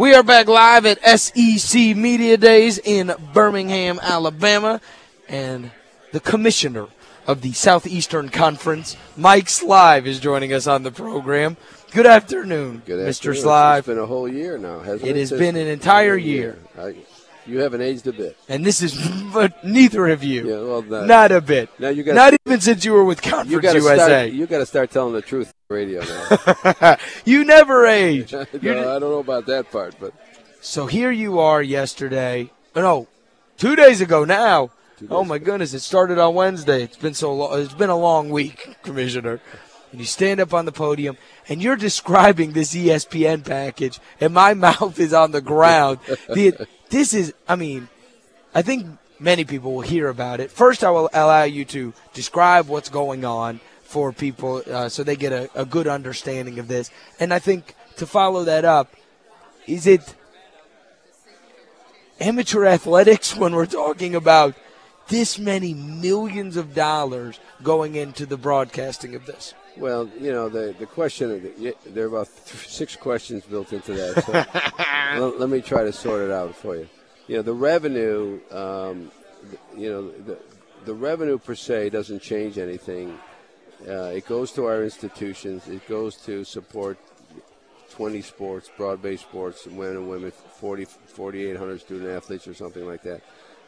We are back live at SEC Media Days in Birmingham, Alabama, and the commissioner of the Southeastern Conference, Mike Slive, is joining us on the program. Good afternoon, Good Mr. Slive. It's been a whole year now, hasn't it? It has been an entire year. I, you haven't aged a bit. And this is but neither of you. Yeah, well, not, Not a bit. Now you gotta- Not even since you were with you Conference got to USA. start. You got to start telling the truth on the radio now. you never age. No, You I don't know about that part, but So here you are yesterday. oh, No, two days ago now. Oh my goodness! It started on Wednesday. It's been so long. It's been a long week, Commissioner. And you stand up on the podium and you're describing this ESPN package, and my mouth is on the ground. the, this is, I mean, I think many people will hear about it. First, I will allow you to describe what's going on for people uh, so they get a, a good understanding of this. And I think to follow that up, is it amateur athletics when we're talking about this many millions of dollars going into the broadcasting of this? well, you know the the question. yeah, There are about th- six questions built into that. So let, let me try to sort it out for you. You know the revenue. Um, you know the the revenue per se doesn't change anything. Uh, it goes to our institutions. It goes to support 20 sports, broad-based sports, men and women, 40, 4,800 student athletes or something like that,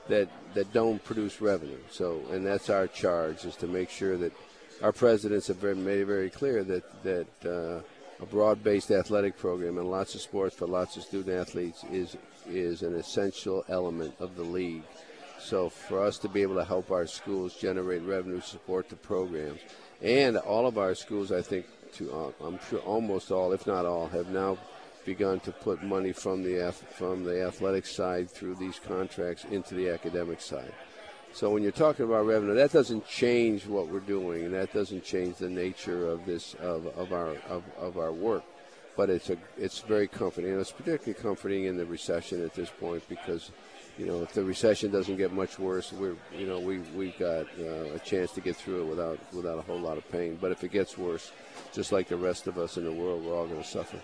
that that don't produce revenue. So, and that's our charge is to make sure that our presidents have very, made it very clear that that uh, a broad-based athletic program and lots of sports for lots of student athletes is is an essential element of the league. So for us to be able to help our schools generate revenue, support the programs, and all of our schools, I think, to uh, I'm sure almost all, if not all, have now begun to put money from the from the athletic side through these contracts into the academic side. So when you're talking about revenue, that doesn't change what we're doing, and that doesn't change the nature of this of, of our of, of our work. But it's a it's very comforting, and it's particularly comforting in the recession at this point because, you know, if the recession doesn't get much worse, we're you know we we've got uh, a chance to get through it without without a whole lot of pain. But if it gets worse, just like the rest of us in the world, we're all going to suffer.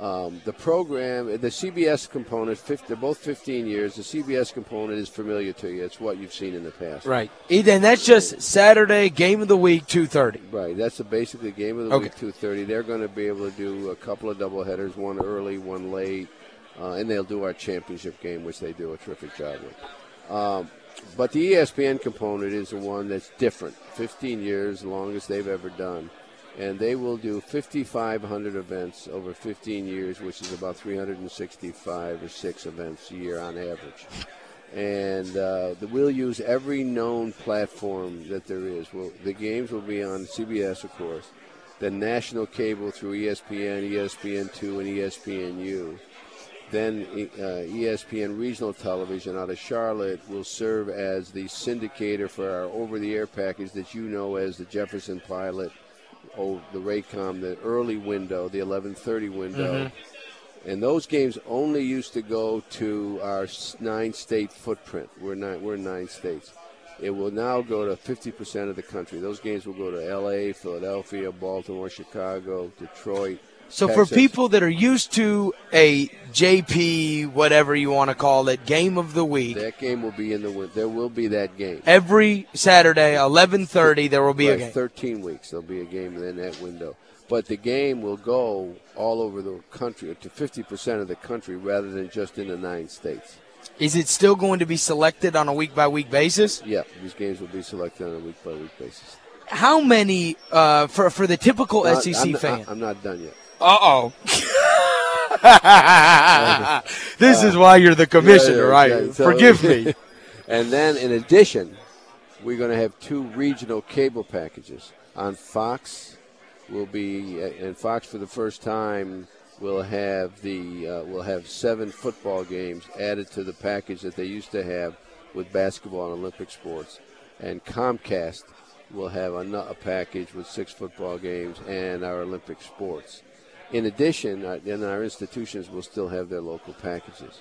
Um, the program, the CBS component, 50, they're both 15 years. The CBS component is familiar to you. It's what you've seen in the past. Right. And that's just Saturday, game of the week, 2.30. Right. That's a basically game of the Okay. week, 2:30. They're going to be able to do a couple of doubleheaders, one early, one late, uh, and they'll do our championship game, which they do a terrific job with. Um, but the ESPN component is the one that's different. 15 years, longest they've ever done. And they will do 5,500 events over 15 years, which is about 365 or six events a year on average. And uh, the, we'll use every known platform that there is. We'll, the games will be on CBS, of course, the national cable through ESPN, ESPN2, and ESPNU. Then uh, ESPN regional television out of Charlotte will serve as the syndicator for our over-the-air package that you know as the Jefferson Pilot, oh, the Raycom, the early window, the 11:30 window. Mm-hmm. And those games only used to go to our nine-state footprint. We're nine, we're nine states. It will now go to 50% of the country. Those games will go to L.A., Philadelphia, Baltimore, Chicago, Detroit. So for people that are used to a JP, whatever you want to call it, game of the week, That game will be in the win. There will be that game. every Saturday, 11.30, there will be a game. 13 weeks. There'll be a game in that window. But the game will go all over the country, to 50% of the country, rather than just in the nine states. Is it still going to be selected on a week-by-week basis? Yeah, these games will be selected on a week by week basis. How many, uh, for, for the typical Not- SEC I'm, fan? I'm not done yet. Uh-oh. this is why you're the commissioner, Yeah, yeah, right? okay. So- Forgive me. And then, in addition, we're going to have two regional cable packages on Fox. Will be and Fox for the first time will have the uh, will have seven football games added to the package that they used to have with basketball and Olympic sports. And Comcast will have a, a package with six football games and our Olympic sports. In addition, uh, then our institutions will still have their local packages.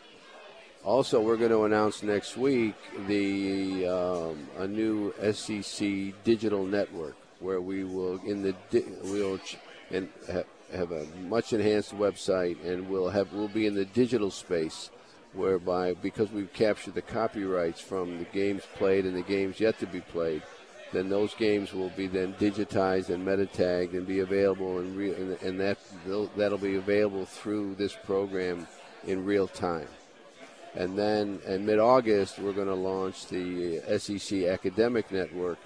Also, we're going to announce next week the um, a new SEC digital network where we will in the di- we'll ch- and ha- have a much enhanced website, and we'll have we'll be in the digital space, whereby because we've captured the copyrights from the games played and the games yet to be played, then those games will be then digitized and meta tagged and be available and, re- and, and that that'll be available through this program in real time. And then in mid August, we're going to launch the SEC Academic Network,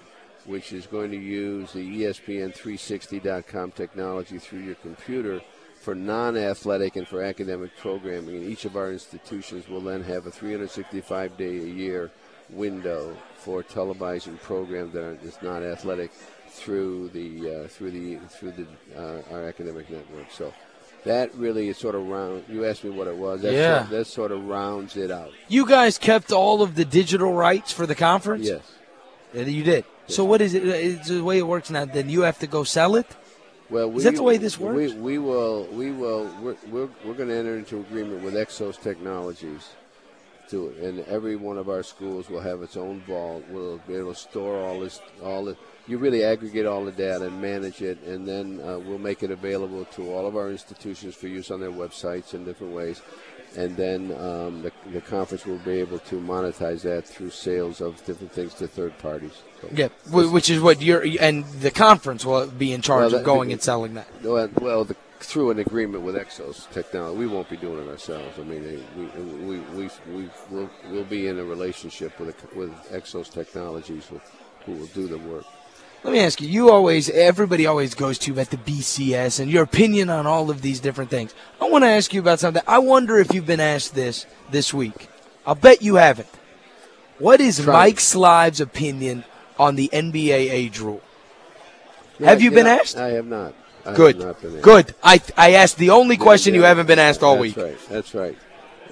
which is going to use the ESPN360.com technology through your computer for non athletic and for academic programming. And each of our institutions will then have a 365 day a year window for televising programs that is not athletic through the uh, through the through the uh, our academic network. So that really is sort of round. You asked me what it was. That Yeah. Sort, that sort of rounds it out. You guys kept all of the digital rights for the conference? Yes. Yeah, You did. So what is it? It's the way it works now. Then you have to go sell it. Well, we, that the way this works? we will. We will. We're, we're, we're going to enter into agreement with XOS Technologies. To and every one of our schools will have its own vault. We'll be able to store all this, all the. You really aggregate all the data and manage it, and then uh, we'll make it available to all of our institutions for use on their websites in different ways. And then um, the, the conference will be able to monetize that through sales of different things to third parties. So- Yeah, which is what you're and the conference will be in charge Well, of that- going and selling that. Well, well the, through an agreement with XOS Technology, we won't be doing it ourselves. I mean, we we we we will we'll be in a relationship with a, with XOS Technologies, who, who will do the work. Let me ask you. You always, everybody always goes to at the BCS and your opinion on all of these different things. I want to ask you about something. I wonder if you've been asked this this week. I'll bet you haven't. What is Try. Mike Slive's opinion on the NBA age rule? Have you been asked? I have not. I have Good. not been asked. Good. I I asked the only question you Yeah, haven't been asked all That's week. right. That's right.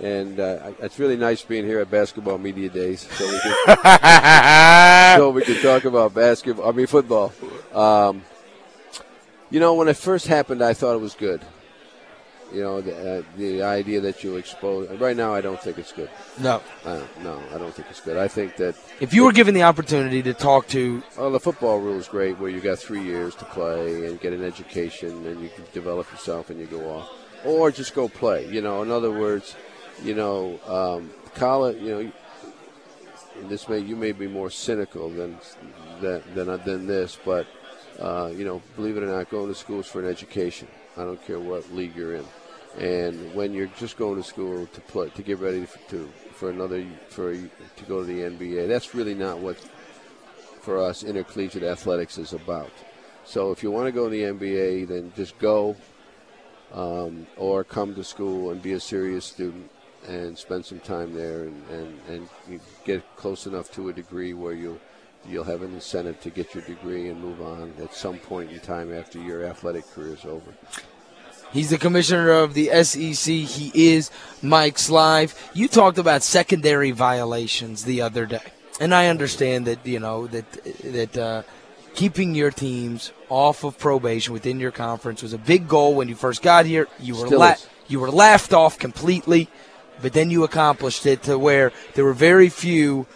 And uh, it's really nice being here at Basketball Media Days, so we can, so we can talk about basketball. I mean football. Um, you know, when it first happened, I thought it was good. You know, the, uh, the idea that you expose. Right now, I don't think it's good. No. Uh, no, I don't think it's good. I think that If you were given the opportunity to talk to well, the football rule is great, where you got three years to play and get an education, and you can develop yourself, and you go off, or just go play. You know, in other words, you know, um, college. You know, this may you may be more cynical than than than, than this, but uh, you know, believe it or not, going to school is for an education. I don't care what league you're in, and when you're just going to school to play to get ready for, to for another for to go to the NBA, that's really not what for us intercollegiate athletics is about. So if you want to go to the NBA, then just go, um, or come to school and be a serious student and spend some time there and, and, and you get close enough to a degree where you'll you'll have an incentive to get your degree and move on at some point in time after your athletic career is over. He's the commissioner of the SEC. He is Mike Slive. You talked about secondary violations the other day, and I understand that you know that that uh, keeping your teams off of probation within your conference was a big goal when you first got here. You were la- you were laughed off completely, but then you accomplished it to where there were very few,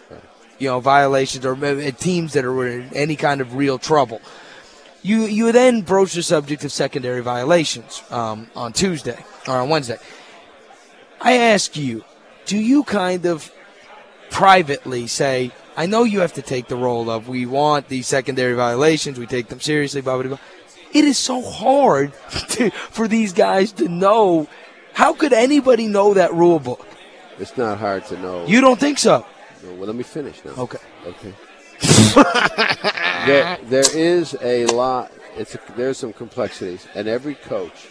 you know, violations or teams that were in any kind of real trouble. You you then broached the subject of secondary violations um, on Tuesday or on Wednesday. I ask you, do you kind of privately say, I know you have to take the role of we want these secondary violations, we take them seriously, blah blah blah. It is so hard to, for these guys to know. How could anybody know that rule book? It's not hard to know. You don't think so? well, let me finish now. Okay. Okay. there, there is a lot. It's a, there's some complexities, and every coach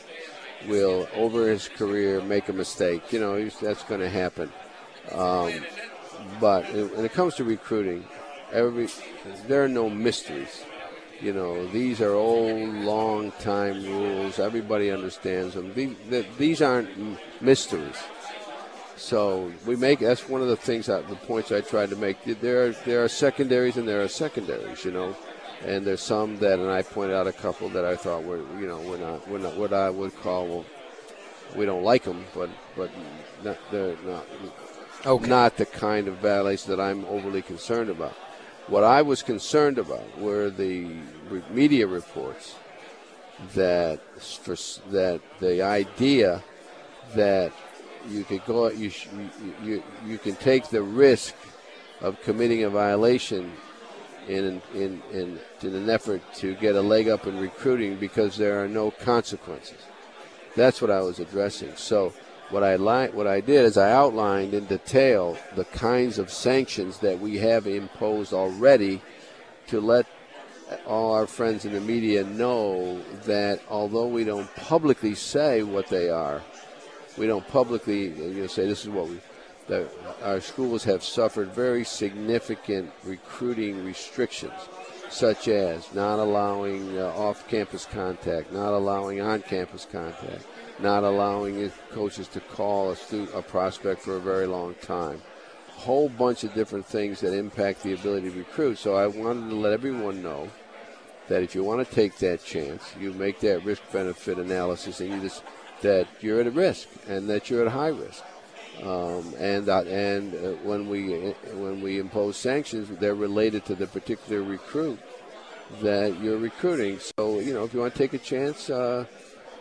will, over his career, make a mistake. You know, that's going to happen. Um, but when it comes to recruiting, every there are no mysteries. You know, these are old, long time rules. Everybody understands them. These, these aren't mysteries. So we make that's one of the things that the points I tried to make. There are there are secondaries and there are secondaries, you know, and there's some that and I pointed out a couple that I thought were you know we're not we're not what I would call well, we don't like them, but but not, they're not Okay. not the kind of violation that I'm overly concerned about. What I was concerned about were the media reports that for that the idea that you could go you, you you you can take the risk of committing a violation in in in in an effort to get a leg up in recruiting because there are no consequences. That's what I was addressing. So what I li- what I did is I outlined in detail the kinds of sanctions that we have imposed already to let all our friends in the media know that although we don't publicly say what they are, we don't publicly you know, say this is what we that our schools have suffered very significant recruiting restrictions, such as not allowing uh, off-campus contact, not allowing on-campus contact, not allowing coaches to call a, student, a prospect for a very long time. A whole bunch of different things that impact the ability to recruit. So I wanted to let everyone know that if you want to take that chance, you make that risk-benefit analysis, and you just that you're at a risk and that you're at a high risk. Um, and uh, and uh, when we uh, when we impose sanctions, they're related to the particular recruit that you're recruiting. So you know, if you want to take a chance, uh,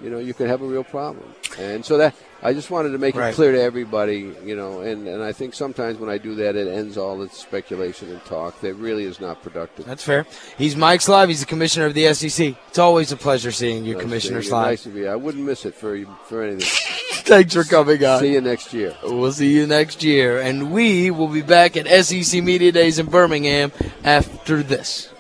you know, you could have a real problem. And so that I just wanted to make right. it clear to everybody, you know, and, and I think sometimes when I do that, it ends all the speculation and talk that really is not productive. That's fair. He's Mike Slive. He's the commissioner of the SEC. It's always a pleasure seeing you, nice Commissioner Slive. Nice to be. I wouldn't miss it for for anything. Thanks for coming on. See you next year. We'll see you next year, and we will be back at SEC Media Days in Birmingham after this.